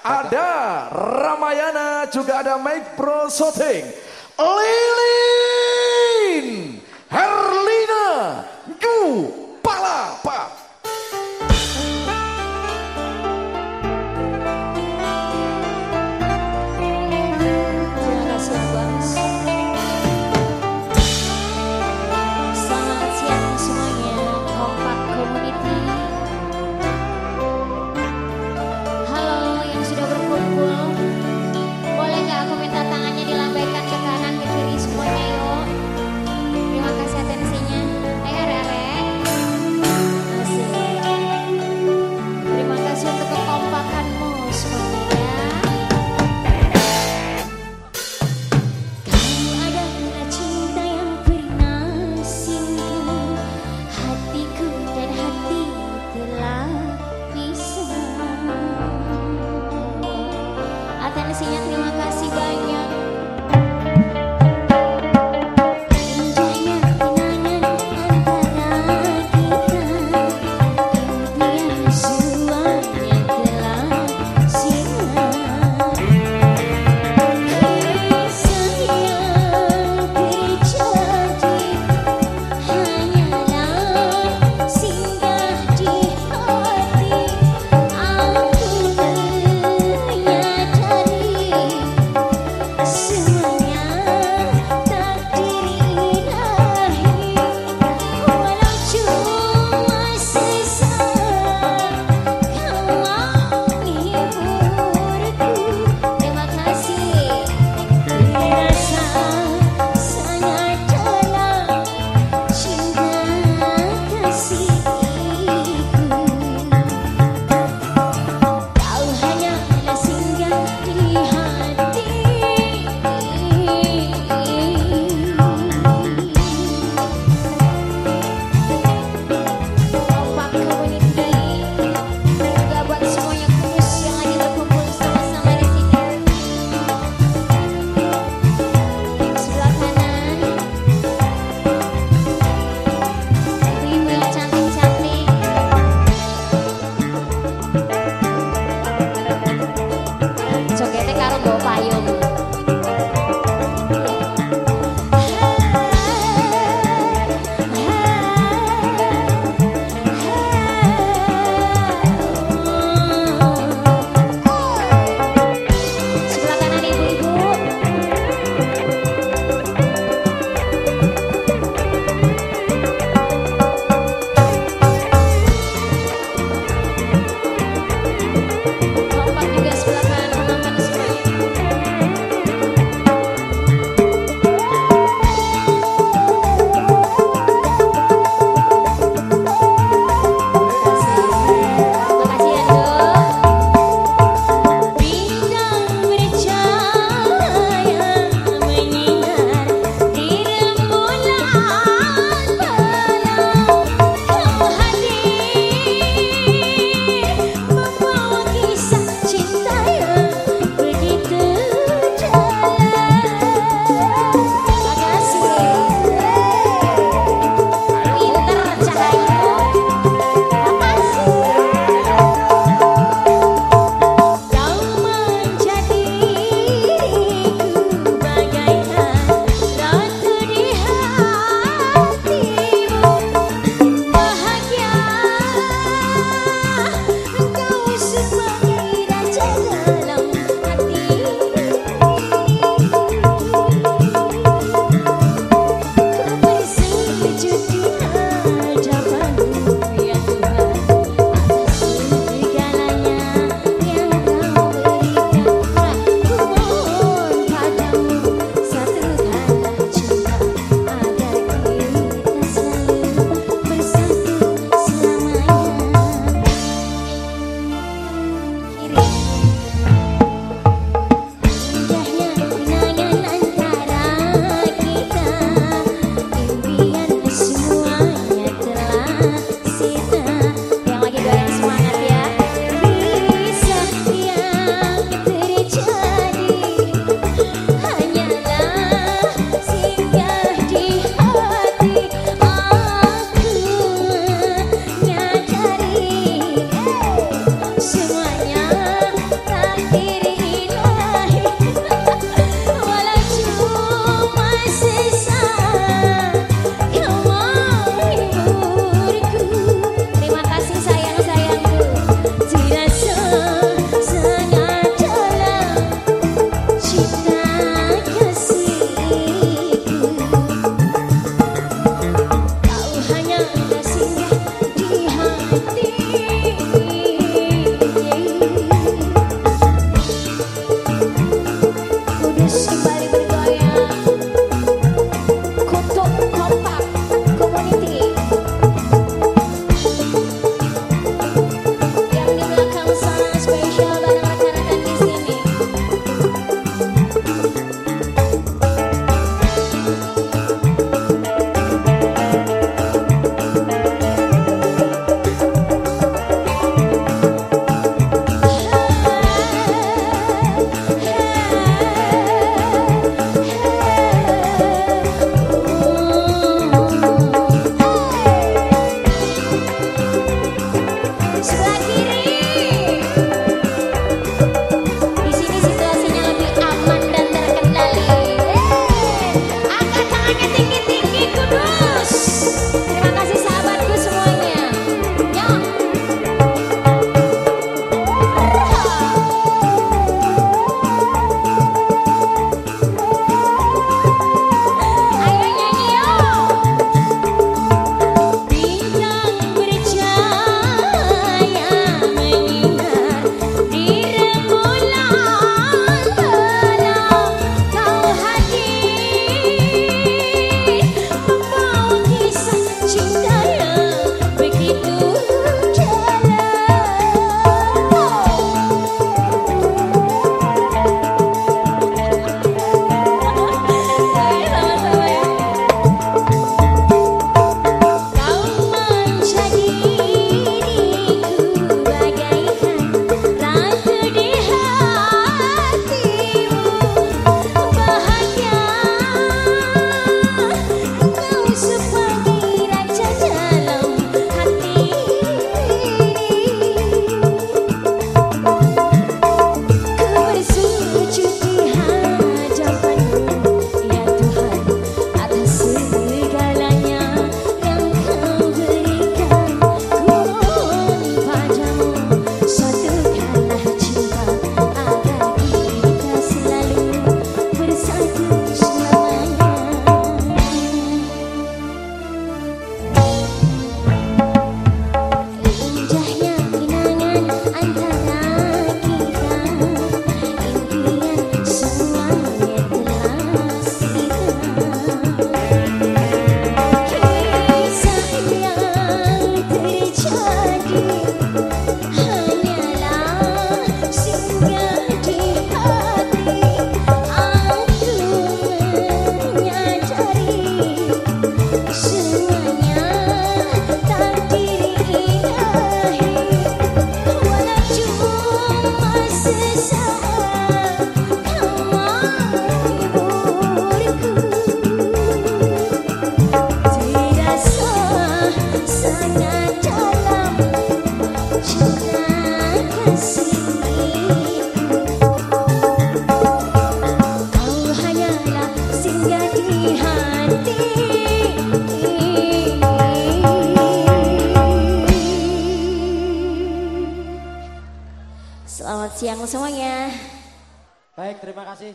Ada Ramayana, juga ada Mike Pro Shooting. Lilin Herlina Gu Palapa siang semuanya. Baik, terima kasih.